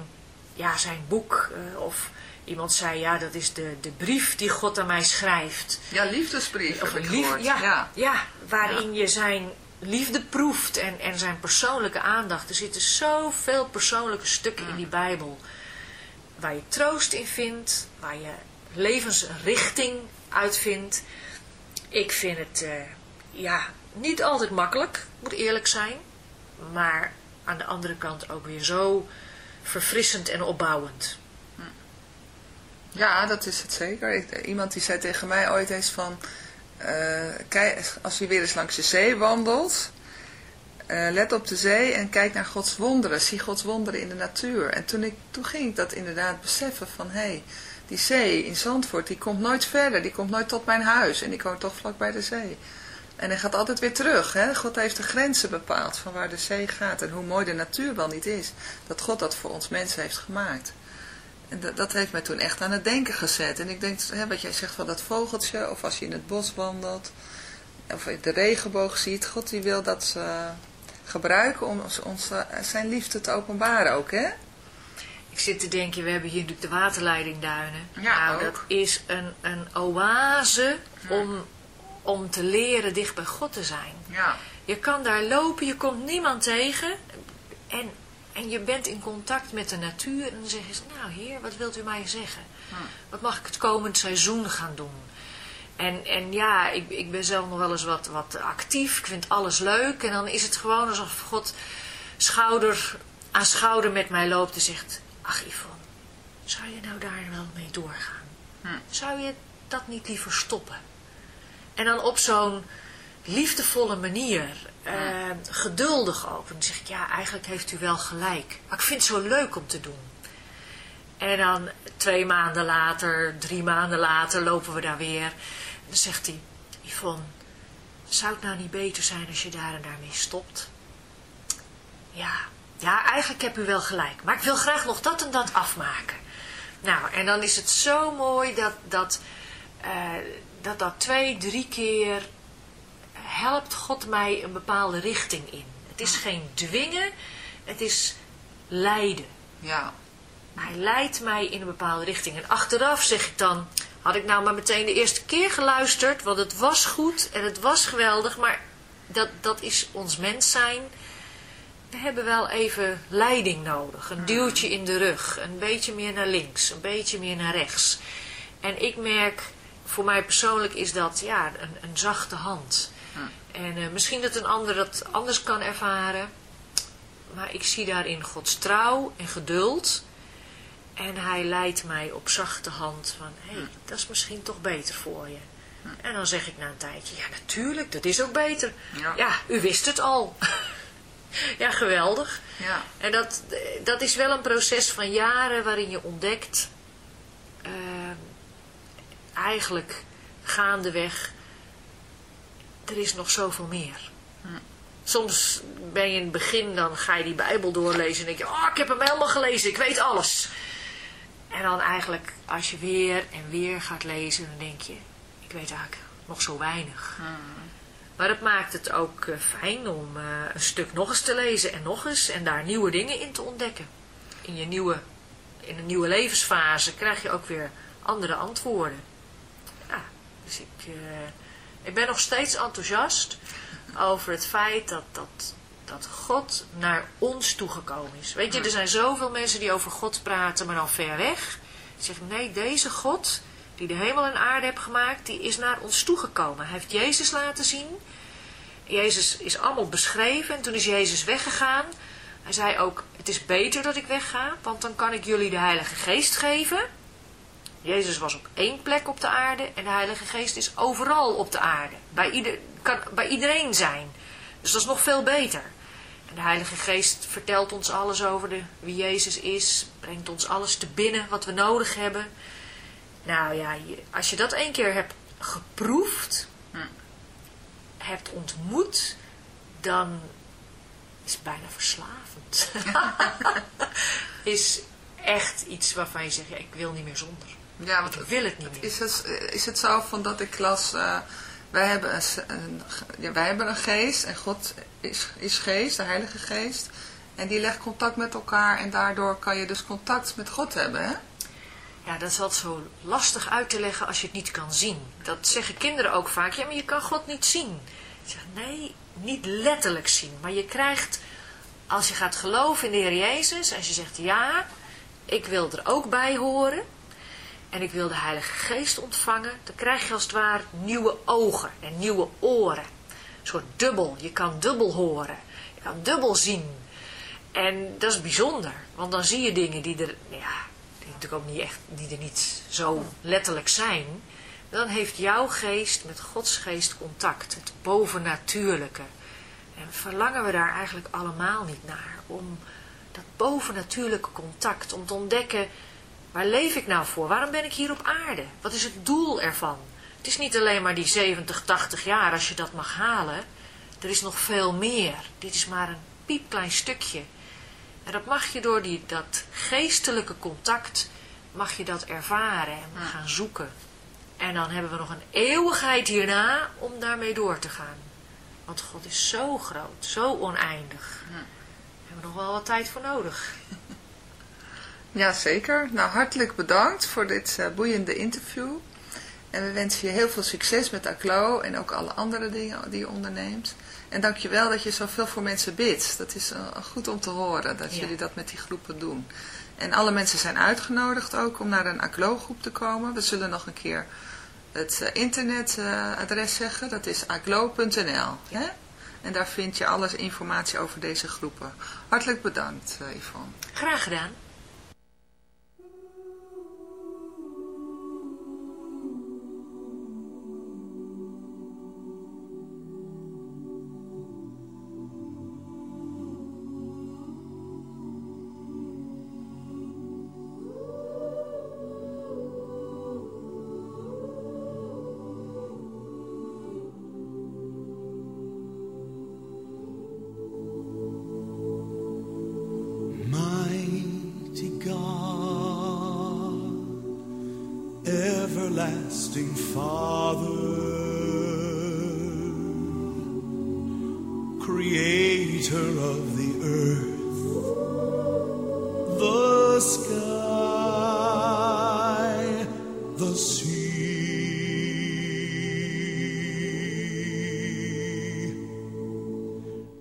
ja, zijn boek. eh, of iemand zei, ja, dat is de, de brief die God aan mij schrijft. Ja, liefdesbrief Of een lief, ja, ja. ja. waarin je zijn liefde proeft en, en zijn persoonlijke aandacht. Er zitten zoveel persoonlijke stukken in die Bijbel. Waar je troost in vindt, waar je levensrichting uit vindt. Ik vind het eh, ja, niet altijd makkelijk, moet eerlijk zijn. Maar aan de andere kant ook weer zo verfrissend en opbouwend. Ja, dat is het zeker. Ik- iemand die zei tegen mij ooit eens van, eh, kijk, als je weer eens langs de zee wandelt, eh, let op de zee en kijk naar Gods wonderen. Zie Gods wonderen in de natuur. En toen, ik, toen ging ik dat inderdaad beseffen van, hé, hey, die zee in Zandvoort, die komt nooit verder, die komt nooit tot mijn huis. En ik woon toch vlak bij de zee. En hij gaat altijd weer terug. Hè? God heeft de grenzen bepaald van waar de zee gaat. En hoe mooi de natuur wel niet is. Dat God dat voor ons mensen heeft gemaakt. En dat, dat heeft mij toen echt aan het denken gezet. En ik denk, hè, wat jij zegt van dat vogeltje, of als je in het bos wandelt, of je de regenboog ziet, God die wil dat ze gebruiken om ons, ons, eh, zijn liefde te openbaren ook, hè? Ik zit te denken, we hebben hier natuurlijk de waterleidingduinen. Ja, nou, ook. dat is een, een oase om, om te leren dicht bij God te zijn. Ja. Je kan daar lopen, je komt niemand tegen. En, en je bent in contact met de natuur. En dan zeggen ze, nou heer, wat wilt u mij zeggen? Wat mag ik het komend seizoen gaan doen? En, en ja, ik, ik ben zelf nog wel eens wat, wat actief. Ik vind alles leuk. En dan is het gewoon alsof God schouder aan schouder met mij loopt en zegt... Ach Yvonne, zou je nou daar wel mee doorgaan? Zou je dat niet liever stoppen? En dan op zo'n liefdevolle manier, eh, geduldig ook. En dan zeg ik, ja, eigenlijk heeft u wel gelijk. Maar ik vind het zo leuk om te doen. En dan twee maanden later, drie maanden later lopen we daar weer. En dan zegt hij, Yvonne, zou het nou niet beter zijn als je daar en daarmee stopt? Ja, ja, eigenlijk heb u wel gelijk. Maar ik wil graag nog dat en dat afmaken. Nou, en dan is het zo mooi dat dat, eh, dat, dat twee, drie keer helpt God mij een bepaalde richting in. Het is geen dwingen, het is leiden. Ja. Hij leidt mij in een bepaalde richting. En achteraf zeg ik dan, had ik nou maar meteen de eerste keer geluisterd, want het was goed en het was geweldig, maar dat, dat is ons mens zijn. We hebben wel even leiding nodig, een duwtje in de rug, een beetje meer naar links, een beetje meer naar rechts. En ik merk, voor mij persoonlijk is dat ja, een, een zachte hand. En eh, misschien dat een ander dat anders kan ervaren, maar ik zie daarin Gods trouw en geduld. En hij leidt mij op zachte hand van, hé, hey, dat is misschien toch beter voor je. En dan zeg ik na een tijdje, ja natuurlijk, dat is ook beter. Ja. Ja, u wist het al. ja, geweldig. Ja. En dat, dat is wel een proces van jaren waarin je ontdekt, eh, eigenlijk gaandeweg, er is nog zoveel meer. Soms ben je in het begin, dan ga je die Bijbel doorlezen en denk je, oh, ik heb hem helemaal gelezen, ik weet alles. En dan eigenlijk, als je weer en weer gaat lezen, dan denk je, ik weet eigenlijk nog zo weinig. Maar het maakt het ook eh, fijn om eh, een stuk nog eens te lezen en nog eens en daar nieuwe dingen in te ontdekken. In je nieuwe, in een nieuwe levensfase krijg je ook weer andere antwoorden. Dus ik, eh, ik ben nog steeds enthousiast over het feit dat, dat, dat God naar ons toegekomen is. Weet je, er zijn zoveel mensen die over God praten, maar dan ver weg. Die zeggen, nee, deze God, die de hemel en aarde heeft gemaakt, die is naar ons toegekomen. Hij heeft Jezus laten zien. Jezus is allemaal beschreven en toen is Jezus weggegaan. Hij zei ook, het is beter dat ik wegga, want dan kan ik jullie de Heilige Geest geven. Jezus was op één plek op de aarde en de Heilige Geest is overal op de aarde. Bij, ieder, kan bij iedereen zijn. Dus dat is nog veel beter. En de Heilige Geest vertelt ons alles over de, wie Jezus is. Brengt ons alles te binnen wat we nodig hebben. Nou ja, als je dat één keer hebt geproefd, hebt ontmoet, dan is het bijna verslavend. is echt iets waarvan je zegt, ja, ik wil niet meer zonder. Ja, want Ik wil het niet meer. Is het, is het zo van dat ik las, eh, wij, hebben een, ja, wij hebben een geest en God is, is geest, de heilige geest. En die legt contact met elkaar en daardoor kan je dus contact met God hebben, hè? Ja, dat is altijd zo lastig uit te leggen als je het niet kan zien. Dat zeggen kinderen ook vaak. Ja, maar je kan God niet zien. Ik zeg, nee, niet letterlijk zien. Maar je krijgt, als je gaat geloven in de Heer Jezus... als je zegt, ja, ik wil er ook bij horen... en ik wil de Heilige Geest ontvangen... dan krijg je als het ware nieuwe ogen en nieuwe oren. Een soort dubbel. Je kan dubbel horen. Je kan dubbel zien. En dat is bijzonder. Want dan zie je dingen die er... Ja, die natuurlijk ook niet echt, die er niet zo letterlijk zijn, dan heeft jouw geest met Gods geest contact, het bovennatuurlijke. En verlangen we daar eigenlijk allemaal niet naar, om dat bovennatuurlijke contact, om te ontdekken, waar leef ik nou voor? Waarom ben ik hier op aarde? Wat is het doel ervan? Het is niet alleen maar die 70, 80 jaar als je dat mag halen. Er is nog veel meer. Dit is maar een piepklein stukje. En dat mag je door die, dat geestelijke contact, mag je dat ervaren en gaan zoeken. En dan hebben we nog een eeuwigheid hierna om daarmee door te gaan. Want God is zo groot, zo oneindig. Daar hebben we nog wel wat tijd voor nodig. Ja, zeker. Nou, hartelijk bedankt voor dit eh, boeiende interview. En we wensen je heel veel succes met ACLO en ook alle andere dingen die je onderneemt. En dank je wel dat je zoveel voor mensen bidt. Dat is eh, goed om te horen, dat Ja. jullie dat met die groepen doen. En alle mensen zijn uitgenodigd ook om naar een ACLO-groep te komen. We zullen nog een keer het eh, internetadres zeggen. Dat is aglo.nl. hè? En daar vind je alles informatie over deze groepen. Hartelijk bedankt, Yvonne. Graag gedaan.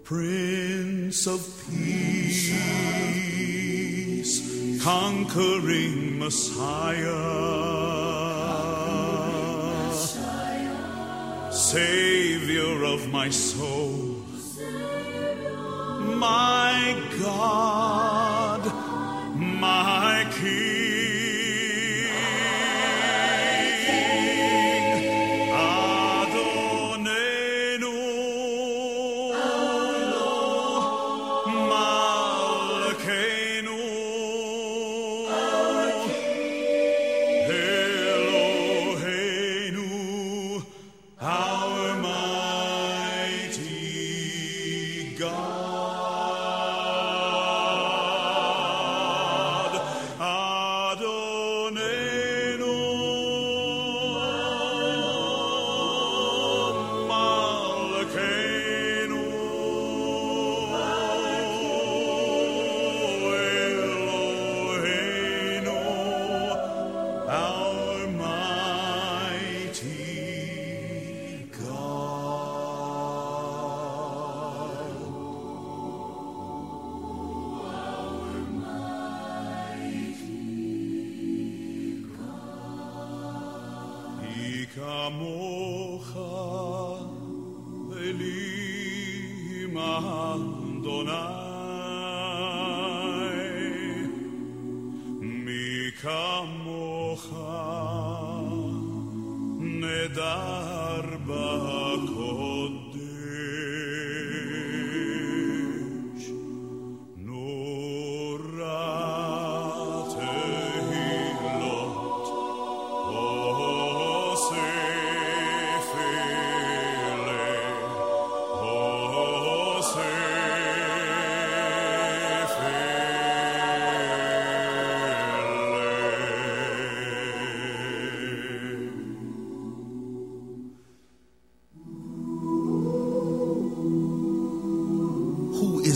Prince of Peace, conquering Messiah, Savior of my soul, my God,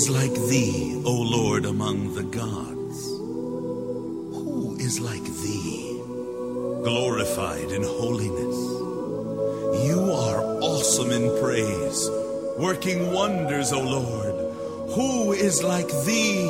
is like thee, O Lord, among the gods? Who is like thee? glorified in holiness. You are awesome in praise, working wonders, O Lord. Who is like thee,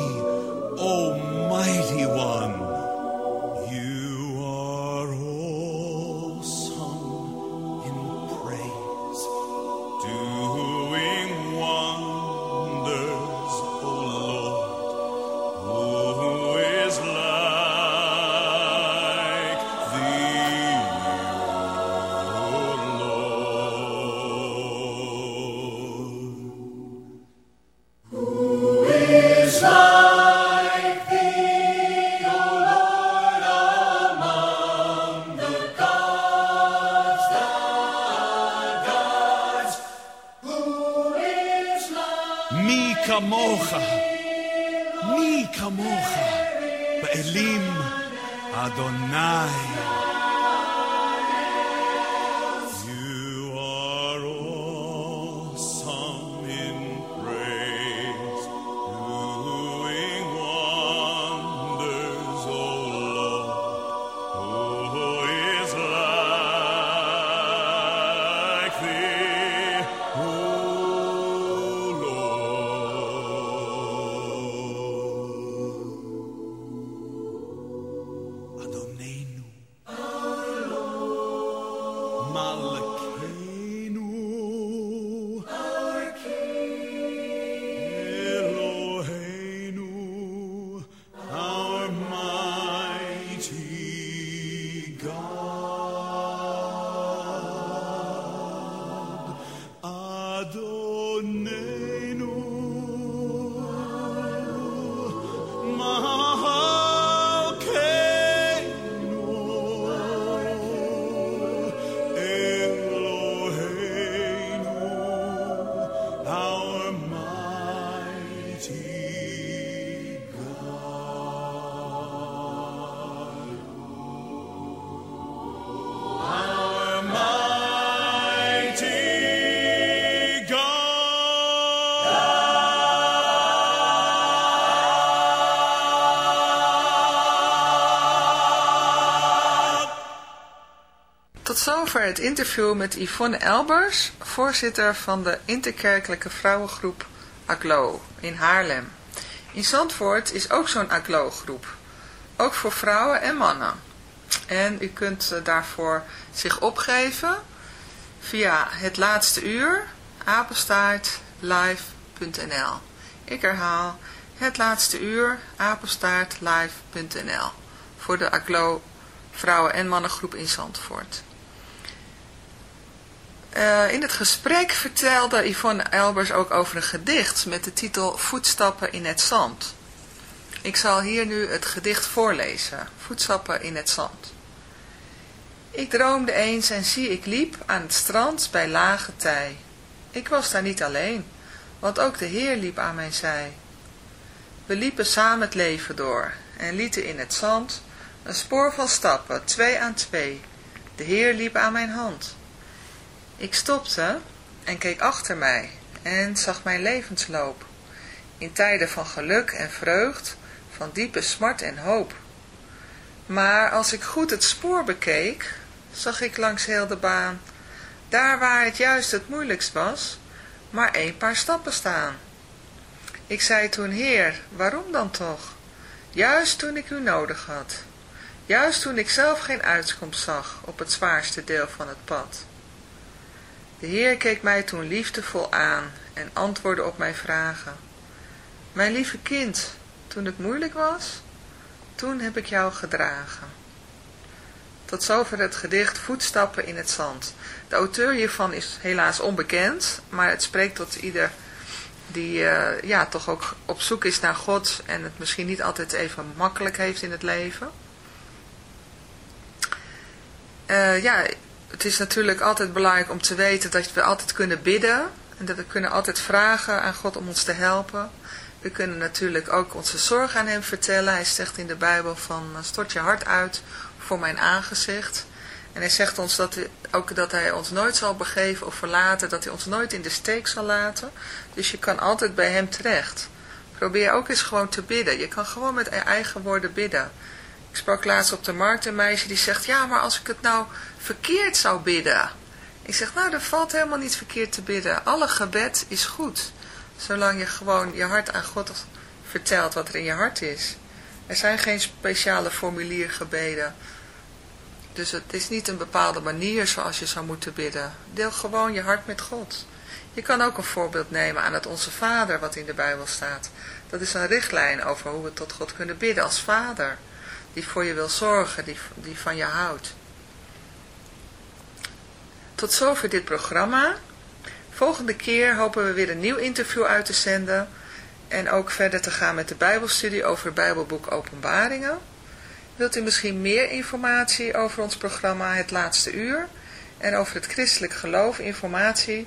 Zover het interview met Yvonne Elbers, voorzitter van de interkerkelijke vrouwengroep AGLO in Haarlem. In Zandvoort is ook zo'n AGLO-groep, ook voor vrouwen en mannen. En u kunt eh, daarvoor zich opgeven via het laatste uur, apenstaartlive.nl. Ik herhaal, het laatste uur, apenstaartlive.nl voor de AGLO vrouwen- en mannengroep in Zandvoort. Eh, in het gesprek vertelde Yvonne Elbers ook over een gedicht met de titel Voetstappen in het zand. Ik zal hier nu het gedicht voorlezen, Voetstappen in het zand. Ik droomde eens en zie ik liep aan het strand bij lage tij. Ik was daar niet alleen, want ook de Heer liep aan mijn zij. We liepen samen het leven door en lieten in het zand een spoor van stappen, twee aan twee. De Heer liep aan mijn hand. Ik stopte en keek achter mij en zag mijn levensloop. In tijden van geluk en vreugd, van diepe smart en hoop. Maar als ik goed het spoor bekeek, zag ik langs heel de baan, daar waar het juist het moeilijkst was, maar een paar stappen staan. Ik zei toen, Heer, waarom dan toch? Juist toen ik u nodig had. Juist toen ik zelf geen uitkomst zag op het zwaarste deel van het pad. De Heer keek mij toen liefdevol aan en antwoordde op mijn vragen. Mijn lieve kind, toen het moeilijk was, toen heb ik jou gedragen. Tot zover het gedicht Voetstappen in het zand. De auteur hiervan is helaas onbekend, maar het spreekt tot ieder die eh, ja, toch ook op zoek is naar God en het misschien niet altijd even makkelijk heeft in het leven. Eh, ja, het is natuurlijk altijd belangrijk om te weten dat we altijd kunnen bidden. En dat we kunnen altijd vragen aan God om ons te helpen. We kunnen natuurlijk ook onze zorg aan hem vertellen. Hij zegt in de Bijbel van stort je hart uit voor mijn aangezicht. En hij zegt ons dat hij, ook dat hij ons nooit zal begeven of verlaten. Dat hij ons nooit in de steek zal laten. Dus je kan altijd bij hem terecht. Probeer ook eens gewoon te bidden. Je kan gewoon met eigen woorden bidden. Ik sprak laatst op de markt een meisje die zegt, ja, maar als ik het nou verkeerd zou bidden. Ik zeg, nou, er valt helemaal niet verkeerd te bidden. Alle gebed is goed. Zolang je gewoon je hart aan God vertelt wat er in je hart is. Er zijn geen speciale formuliergebeden. Dus het is niet een bepaalde manier zoals je zou moeten bidden. Deel gewoon je hart met God. Je kan ook een voorbeeld nemen aan het Onze Vader wat in de Bijbel staat. Dat is een richtlijn over hoe we tot God kunnen bidden als Vader. Die voor je wil zorgen, die, die van je houdt. Tot zover dit programma. Volgende keer hopen we weer een nieuw interview uit te zenden. En ook verder te gaan met de Bijbelstudie over Bijbelboek Openbaringen. Wilt u misschien meer informatie over ons programma Het Laatste Uur en over het christelijk geloof informatie?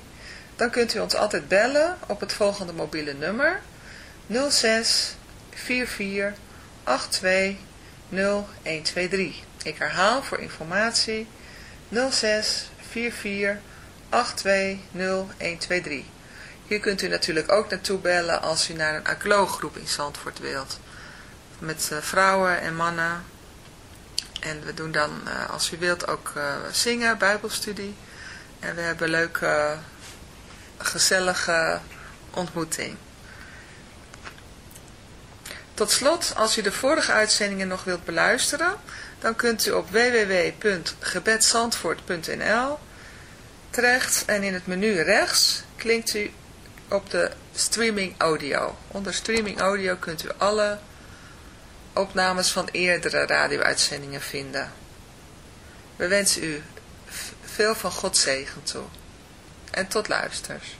Dan kunt u ons altijd bellen op het volgende mobiele nummer 06 44 82 0123. Ik herhaal voor informatie 06 44 82 0123. Hier kunt u natuurlijk ook naartoe bellen als u naar een ACLO-groep in Zandvoort wilt. Met eh, vrouwen en mannen. En we doen dan, eh, als u wilt, ook eh, zingen, bijbelstudie. En we hebben een leuke, gezellige ontmoeting. Tot slot, als u de vorige uitzendingen nog wilt beluisteren, dan kunt u op www.gebedsandvoort.nl terecht en in het menu rechts klinkt u op de streaming audio. Onder streaming audio kunt u alle opnames van eerdere radio-uitzendingen vinden. We wensen u veel van God zegen toe. En tot luisters.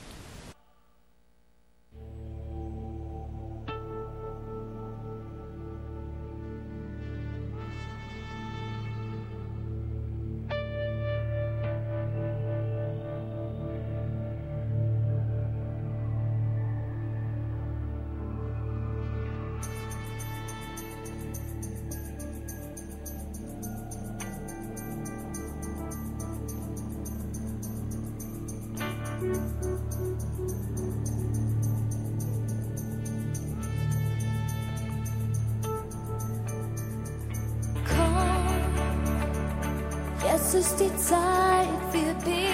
Jetzt ist die Zeit, wir beten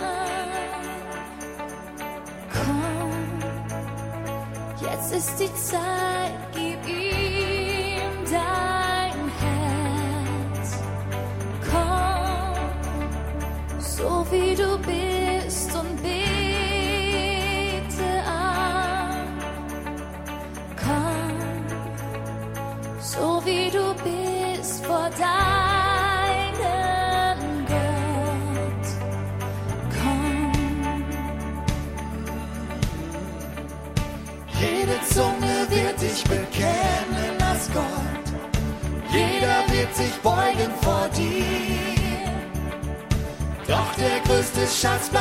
an. Komm, jetzt ist die Zeit, Schatz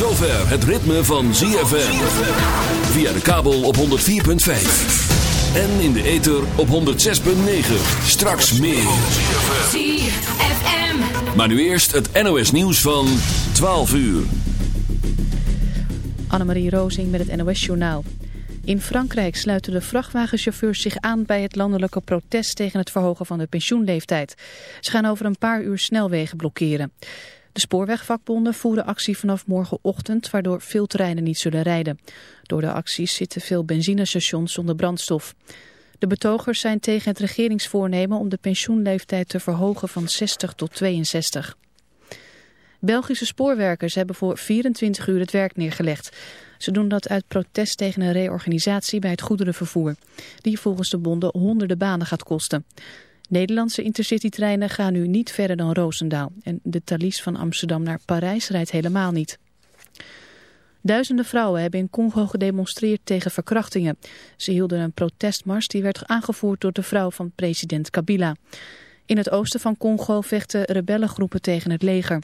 zover het ritme van ZFM. Via de kabel op 104.5. En in de ether op 106.9. Straks meer. ZFM. Maar nu eerst het NOS nieuws van 12 uur. Annemarie Rozing met het NOS-journaal. In Frankrijk sluiten de vrachtwagenchauffeurs zich aan bij het landelijke protest tegen het verhogen van de pensioenleeftijd. Ze gaan over een paar uur snelwegen blokkeren. De spoorwegvakbonden voeren actie vanaf morgenochtend, waardoor veel treinen niet zullen rijden. Door de acties zitten veel benzinestations zonder brandstof. De betogers zijn tegen het regeringsvoornemen om de pensioenleeftijd te verhogen van 60 tot 62. Belgische spoorwerkers hebben voor 24 uur het werk neergelegd. Ze doen dat uit protest tegen een reorganisatie bij het goederenvervoer, die volgens de bonden honderden banen gaat kosten. Nederlandse intercitytreinen gaan nu niet verder dan Roosendaal en de Thalys van Amsterdam naar Parijs rijdt helemaal niet. Duizenden vrouwen hebben in Congo gedemonstreerd tegen verkrachtingen. Ze hielden een protestmars die werd aangevoerd door de vrouw van president Kabila. In het oosten van Congo vechten rebellengroepen tegen het leger.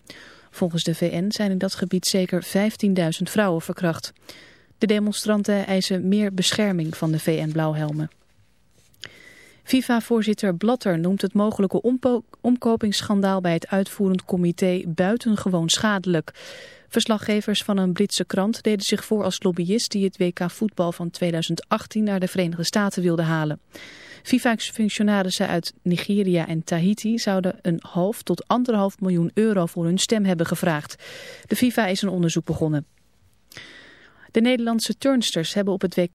Volgens de VN zijn in dat gebied zeker 15.000 vrouwen verkracht. De demonstranten eisen meer bescherming van de VN-blauwhelmen. FIFA-voorzitter Blatter noemt het mogelijke omkopingsschandaal bij het uitvoerend comité buitengewoon schadelijk. Verslaggevers van een Britse krant deden zich voor als lobbyist die het WK voetbal van 2018 naar de Verenigde Staten wilde halen. FIFA-functionarissen uit Nigeria en Tahiti zouden een half tot anderhalf miljoen euro voor hun stem hebben gevraagd. De FIFA is een onderzoek begonnen. De Nederlandse turnsters hebben op het WK